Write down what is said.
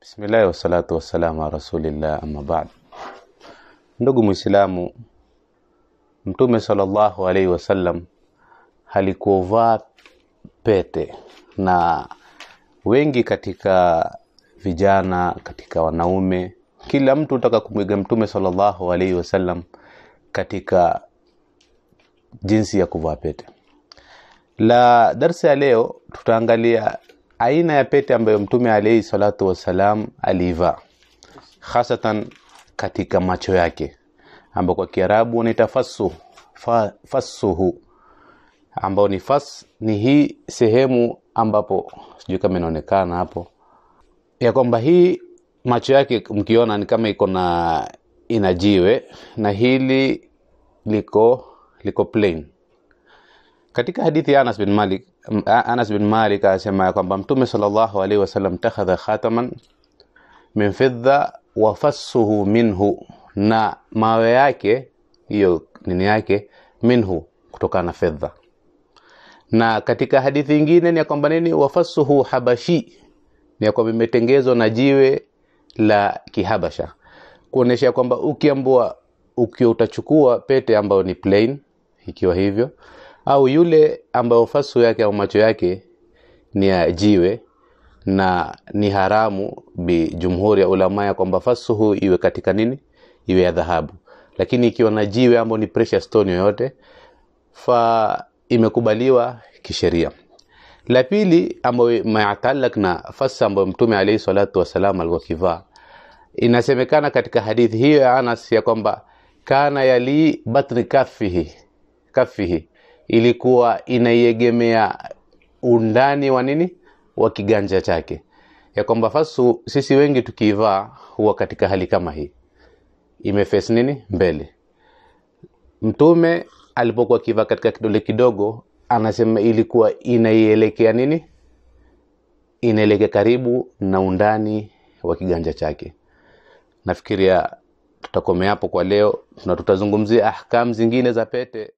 Bismillahi wassalatu wassalamu ala rasulillah amma ba'd. Ndugu Muislamu, Mtume sallallahu alaihi wasallam halikuvaa pete, na wengi katika vijana, katika wanaume, kila mtu utaka kumwiga Mtume sallallahu alaihi wasallam katika jinsi ya kuvaa pete. La darsa ya leo tutaangalia aina ya pete ambayo Mtume alayhi salatu wassalam aliivaa, hasatan katika macho yake, ambao kwa Kiarabu unaita fasuhu fa, fassuhu, ambao ni fas ni hii sehemu ambapo sijui kama inaonekana hapo, ya kwamba hii macho yake mkiona ni kama iko na ina jiwe na hili liko liko plain. Katika hadithi ya Anas bin Malik, Anas bin Malik asema ya kwamba Mtume sallallahu alaihi wasallam takhadha khataman min fidda wa fassuhu minhu, na mawe yake hiyo nini yake minhu, kutokana na fedha. Na katika hadithi nyingine ni ya kwamba nini, wafassuhu habashi, ni ya kwamba imetengezwa na jiwe la Kihabasha, kuonesha kwamba ukiambua ukiwa utachukua pete ambayo ni plain ikiwa hivyo au yule ambayo fasu yake au macho yake ni ya jiwe na ni haramu bi jumhuri ya ulama ya kwamba fasuhu iwe katika nini? Iwe ya dhahabu. Lakini ikiwa na jiwe ambayo ni precious stone yoyote fa imekubaliwa kisheria. La pili ambayo maatalak na fasa ambayo mtume alayhi salatu wasalam alikuwa inasemekana katika hadithi hiyo ya Anas ya kwamba kana yali batni kafihi kafihi ilikuwa inaiegemea undani wa nini? Wa kiganja chake. Ya kwamba fasu sisi wengi tukiivaa huwa katika hali kama hii. Imefesi nini? Mbele. Mtume alipokuwa akivaa katika kidole kidogo anasema ilikuwa inaielekea nini? Inaelekea karibu na undani wa kiganja chake. Nafikiria tutakomea hapo kwa leo na tutazungumzia ahkam zingine za pete